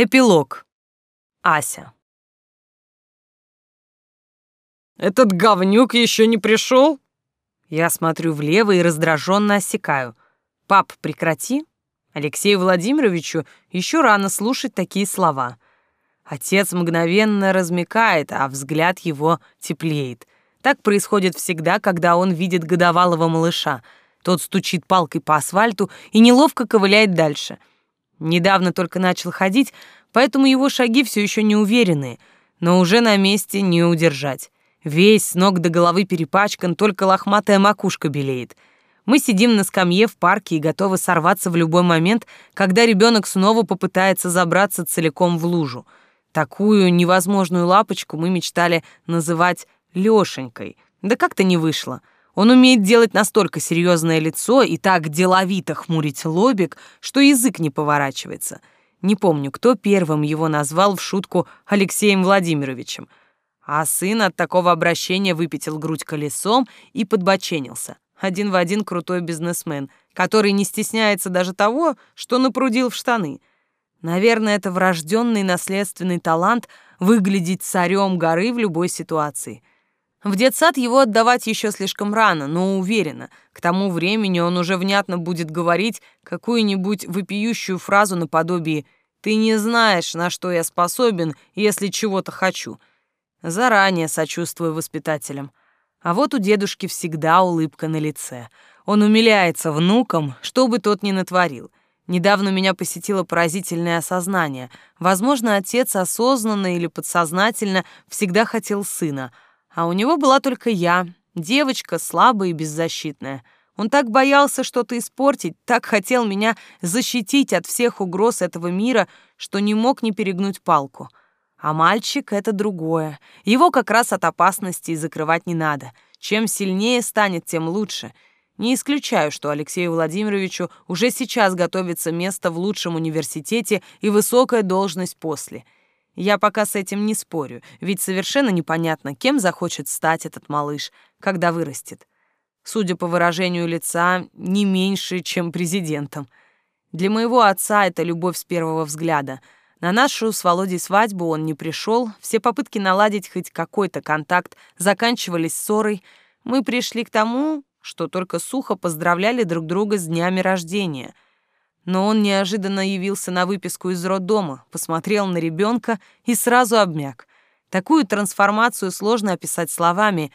Эпилог. Ася. «Этот говнюк еще не пришел?» Я смотрю влево и раздраженно осекаю. «Пап, прекрати!» Алексею Владимировичу еще рано слушать такие слова. Отец мгновенно размекает, а взгляд его теплеет. Так происходит всегда, когда он видит годовалого малыша. Тот стучит палкой по асфальту и неловко ковыляет дальше. Недавно только начал ходить, поэтому его шаги все еще не уверенные, но уже на месте не удержать. Весь с ног до головы перепачкан, только лохматая макушка белеет. Мы сидим на скамье в парке и готовы сорваться в любой момент, когда ребенок снова попытается забраться целиком в лужу. Такую невозможную лапочку мы мечтали называть Лёшенькой. Да как-то не вышло. Он умеет делать настолько серьезное лицо и так деловито хмурить лобик, что язык не поворачивается. Не помню, кто первым его назвал в шутку Алексеем Владимировичем. А сын от такого обращения выпятил грудь колесом и подбоченился. Один в один крутой бизнесмен, который не стесняется даже того, что напрудил в штаны. Наверное, это врожденный наследственный талант выглядеть царем горы в любой ситуации — в детсад его отдавать еще слишком рано, но уверена, к тому времени он уже внятно будет говорить какую-нибудь вопиющую фразу наподобие «Ты не знаешь, на что я способен, если чего-то хочу». Заранее сочувствую воспитателям. А вот у дедушки всегда улыбка на лице. Он умиляется внукам, что бы тот ни натворил. Недавно меня посетило поразительное осознание. Возможно, отец осознанно или подсознательно всегда хотел сына — а у него была только я, девочка слабая и беззащитная. Он так боялся что-то испортить, так хотел меня защитить от всех угроз этого мира, что не мог не перегнуть палку. А мальчик — это другое. Его как раз от опасности закрывать не надо. Чем сильнее станет, тем лучше. Не исключаю, что Алексею Владимировичу уже сейчас готовится место в лучшем университете и высокая должность после — я пока с этим не спорю, ведь совершенно непонятно, кем захочет стать этот малыш, когда вырастет. Судя по выражению лица, не меньше, чем президентом. Для моего отца это любовь с первого взгляда. На нашу с Володей свадьбу он не пришел, все попытки наладить хоть какой-то контакт заканчивались ссорой. Мы пришли к тому, что только сухо поздравляли друг друга с днями рождения — но он неожиданно явился на выписку из роддома, посмотрел на ребенка и сразу обмяк. Такую трансформацию сложно описать словами,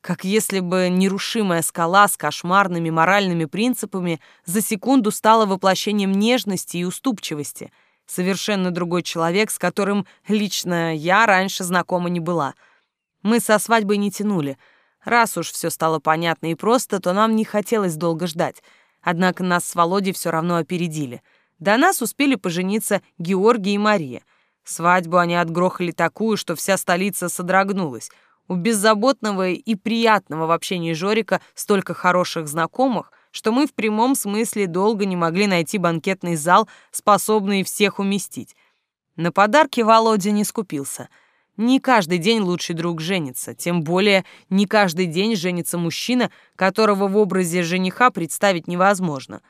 как если бы нерушимая скала с кошмарными моральными принципами за секунду стала воплощением нежности и уступчивости. Совершенно другой человек, с которым лично я раньше знакома не была. Мы со свадьбой не тянули. Раз уж все стало понятно и просто, то нам не хотелось долго ждать — Однако нас с Володей все равно опередили. До нас успели пожениться Георгий и Мария. Свадьбу они отгрохали такую, что вся столица содрогнулась. У беззаботного и приятного в общении Жорика столько хороших знакомых, что мы в прямом смысле долго не могли найти банкетный зал, способный всех уместить. На подарки Володя не скупился — не каждый день лучший друг женится, тем более не каждый день женится мужчина, которого в образе жениха представить невозможно.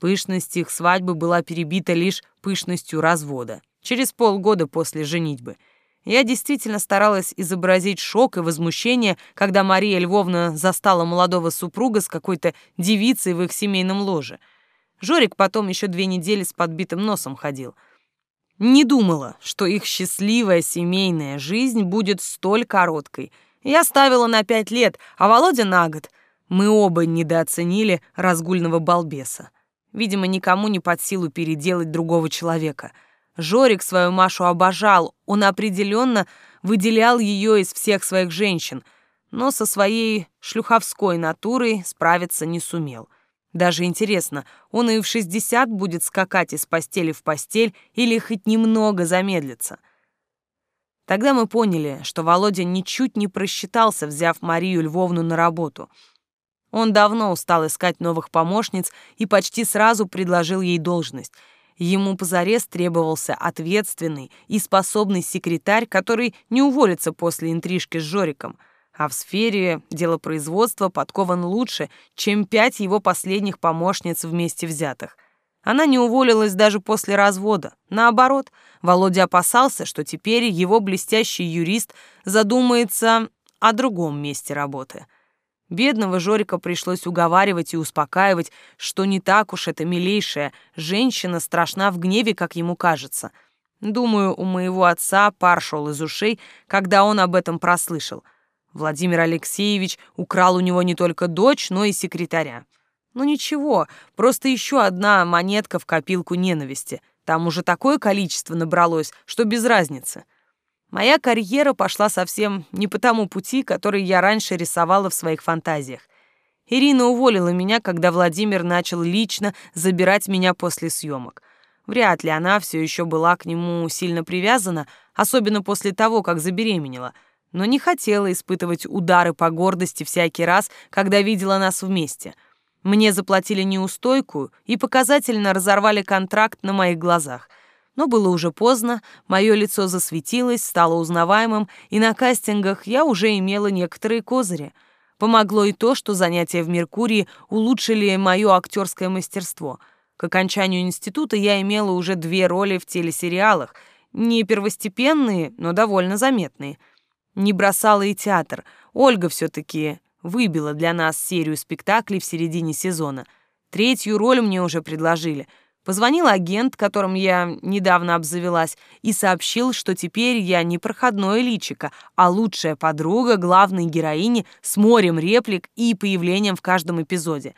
Пышность их свадьбы была перебита лишь пышностью развода, через полгода после женитьбы. Я действительно старалась изобразить шок и возмущение, когда Мария Львовна застала молодого супруга с какой-то девицей в их семейном ложе. Жорик потом еще две недели с подбитым носом ходил — не думала, что их счастливая семейная жизнь будет столь короткой. Я ставила на пять лет, а Володя на год. Мы оба недооценили разгульного балбеса. Видимо, никому не под силу переделать другого человека. Жорик свою Машу обожал, он определенно выделял ее из всех своих женщин, но со своей шлюховской натурой справиться не сумел. Даже интересно, он и в 60 будет скакать из постели в постель или хоть немного замедлится. Тогда мы поняли, что Володя ничуть не просчитался, взяв Марию Львовну на работу. Он давно устал искать новых помощниц и почти сразу предложил ей должность. Ему позарез требовался ответственный и способный секретарь, который не уволится после интрижки с Жориком — а в сфере делопроизводства подкован лучше, чем пять его последних помощниц вместе взятых. Она не уволилась даже после развода. Наоборот, Володя опасался, что теперь его блестящий юрист задумается о другом месте работы. Бедного Жорика пришлось уговаривать и успокаивать, что не так уж эта милейшая женщина страшна в гневе, как ему кажется. Думаю, у моего отца пар шел из ушей, когда он об этом прослышал. Владимир Алексеевич украл у него не только дочь, но и секретаря. Ну ничего, просто еще одна монетка в копилку ненависти. Там уже такое количество набралось, что без разницы. Моя карьера пошла совсем не по тому пути, который я раньше рисовала в своих фантазиях. Ирина уволила меня, когда Владимир начал лично забирать меня после съемок. Вряд ли она все еще была к нему сильно привязана, особенно после того, как забеременела, но не хотела испытывать удары по гордости всякий раз, когда видела нас вместе — мне заплатили неустойку и показательно разорвали контракт на моих глазах. Но было уже поздно, мое лицо засветилось, стало узнаваемым, и на кастингах я уже имела некоторые козыри. Помогло и то, что занятия в «Меркурии» улучшили мое актерское мастерство. К окончанию института я имела уже две роли в телесериалах, не первостепенные, но довольно заметные. Не бросала и театр. Ольга все-таки выбила для нас серию спектаклей в середине сезона. Третью роль мне уже предложили. Позвонил агент, которым я недавно обзавелась, и сообщил, что теперь я не проходное личико, а лучшая подруга главной героини с морем реплик и появлением в каждом эпизоде.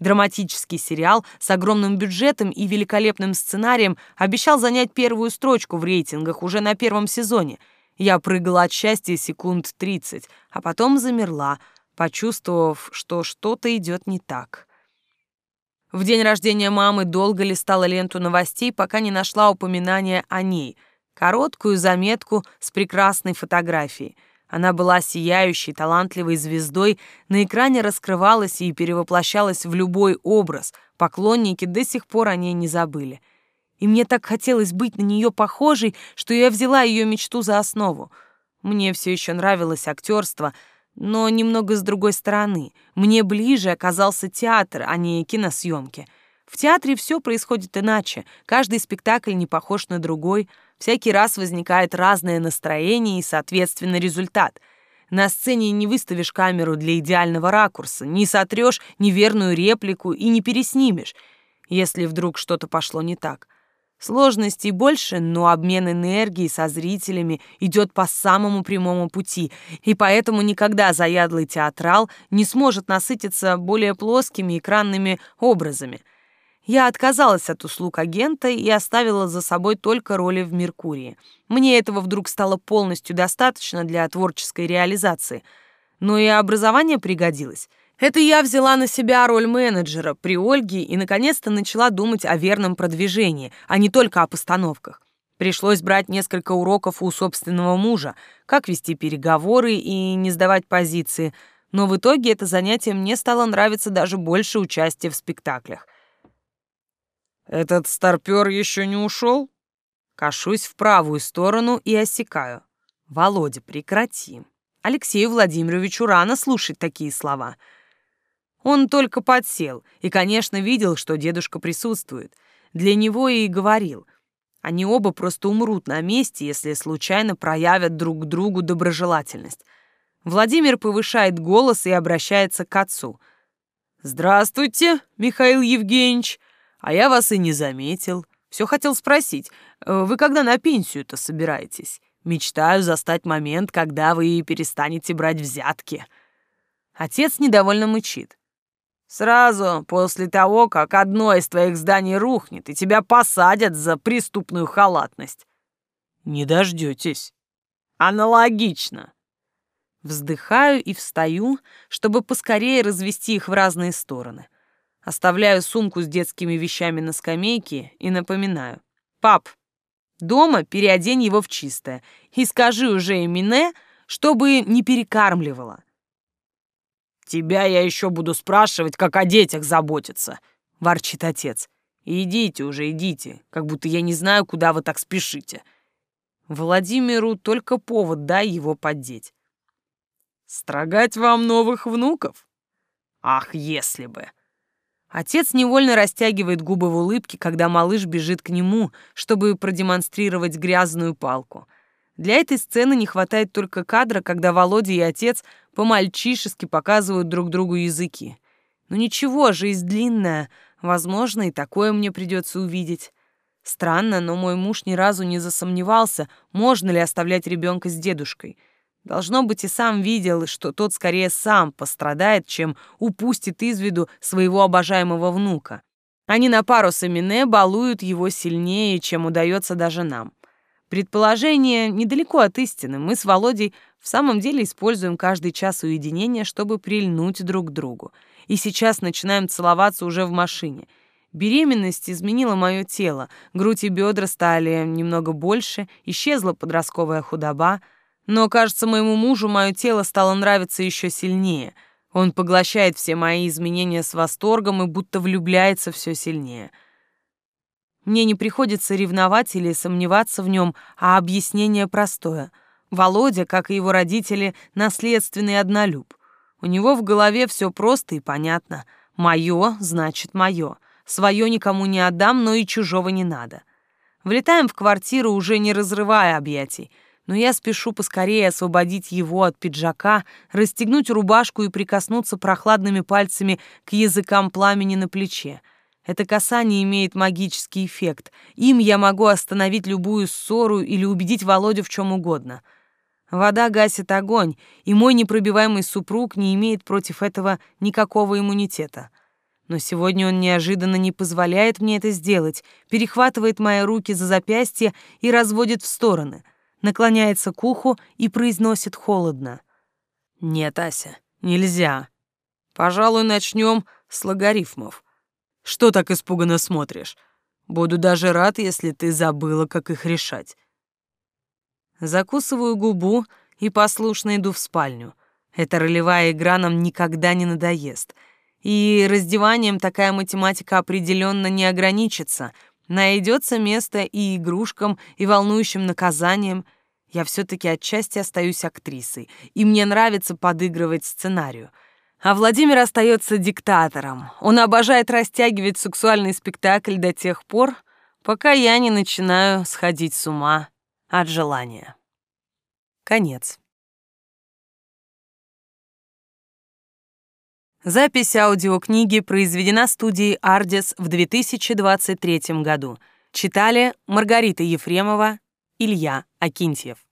Драматический сериал с огромным бюджетом и великолепным сценарием обещал занять первую строчку в рейтингах уже на первом сезоне. Я прыгала от счастья секунд 30, а потом замерла — почувствовав, что что-то идет не так. В день рождения мамы долго листала ленту новостей, пока не нашла упоминания о ней, короткую заметку с прекрасной фотографией. Она была сияющей, талантливой звездой, на экране раскрывалась и перевоплощалась в любой образ, поклонники до сих пор о ней не забыли. И мне так хотелось быть на нее похожей, что я взяла ее мечту за основу. Мне все еще нравилось актерство — но немного с другой стороны. Мне ближе оказался театр, а не киносъемки. В театре все происходит иначе. Каждый спектакль не похож на другой. Всякий раз возникает разное настроение и, соответственно, результат. На сцене не выставишь камеру для идеального ракурса, не сотрешь неверную реплику и не переснимешь, если вдруг что-то пошло не так. Сложностей больше, но обмен энергией со зрителями идет по самому прямому пути, и поэтому никогда заядлый театрал не сможет насытиться более плоскими экранными образами. Я отказалась от услуг агента и оставила за собой только роли в «Меркурии». Мне этого вдруг стало полностью достаточно для творческой реализации. Но и образование пригодилось. Это я взяла на себя роль менеджера при Ольге и наконец-то начала думать о верном продвижении, а не только о постановках. Пришлось брать несколько уроков у собственного мужа, как вести переговоры и не сдавать позиции, но в итоге это занятие мне стало нравиться даже больше участия в спектаклях. «Этот старпёр еще не ушел?» Кашусь в правую сторону и осекаю. «Володя, прекрати. Алексею Владимировичу рано слушать такие слова». Он только подсел и, конечно, видел, что дедушка присутствует. Для него и говорил. Они оба просто умрут на месте, если случайно проявят друг другу доброжелательность. Владимир повышает голос и обращается к отцу. «Здравствуйте, Михаил Евгеньевич. А я вас и не заметил. Все хотел спросить, э, вы когда на пенсию-то собираетесь? Мечтаю застать момент, когда вы перестанете брать взятки». Отец недовольно мычит. Сразу после того, как одно из твоих зданий рухнет, и тебя посадят за преступную халатность. Не дождетесь. Аналогично. Вздыхаю и встаю, чтобы поскорее развести их в разные стороны. Оставляю сумку с детскими вещами на скамейке и напоминаю. «Пап, дома переодень его в чистое и скажи уже Эмине, чтобы не перекармливала. «Тебя я еще буду спрашивать, как о детях заботиться», — ворчит отец. «Идите уже, идите, как будто я не знаю, куда вы так спешите». Владимиру только повод дай его поддеть. «Строгать вам новых внуков? Ах, если бы!» Отец невольно растягивает губы в улыбке, когда малыш бежит к нему, чтобы продемонстрировать грязную палку. Для этой сцены не хватает только кадра, когда Володя и отец по-мальчишески показывают друг другу языки. Но ну ничего, жизнь длинная, возможно, и такое мне придется увидеть. Странно, но мой муж ни разу не засомневался, можно ли оставлять ребенка с дедушкой — Должно быть, и сам видел, что тот скорее сам пострадает, чем упустит из виду своего обожаемого внука. Они на пару с Эмине балуют его сильнее, чем удается даже нам. Предположение недалеко от истины. Мы с Володей в самом деле используем каждый час уединения, чтобы прильнуть друг к другу. И сейчас начинаем целоваться уже в машине. Беременность изменила мое тело, грудь и бедра стали немного больше, исчезла подростковая худоба — но, кажется, моему мужу мое тело стало нравиться еще сильнее. Он поглощает все мои изменения с восторгом и будто влюбляется все сильнее. Мне не приходится ревновать или сомневаться в нем, а объяснение простое. Володя, как и его родители, наследственный однолюб. У него в голове все просто и понятно. Мое значит мое. Свое никому не отдам, но и чужого не надо. Влетаем в квартиру, уже не разрывая объятий — но я спешу поскорее освободить его от пиджака, расстегнуть рубашку и прикоснуться прохладными пальцами к языкам пламени на плече. Это касание имеет магический эффект. Им я могу остановить любую ссору или убедить Володю в чем угодно. Вода гасит огонь, и мой непробиваемый супруг не имеет против этого никакого иммунитета. Но сегодня он неожиданно не позволяет мне это сделать, перехватывает мои руки за запястье и разводит в стороны — наклоняется к уху и произносит холодно. «Нет, Ася, нельзя. Пожалуй, начнем с логарифмов. Что так испуганно смотришь? Буду даже рад, если ты забыла, как их решать». Закусываю губу и послушно иду в спальню. Эта ролевая игра нам никогда не надоест. И раздеванием такая математика определенно не ограничится — Найдется место и игрушкам, и волнующим наказаниям. Я все-таки отчасти остаюсь актрисой, и мне нравится подыгрывать сценарию. А Владимир остается диктатором. Он обожает растягивать сексуальный спектакль до тех пор, пока я не начинаю сходить с ума от желания. Конец. Запись аудиокниги произведена студией «Ардис» в 2023 году. Читали Маргарита Ефремова, Илья Акинтьев.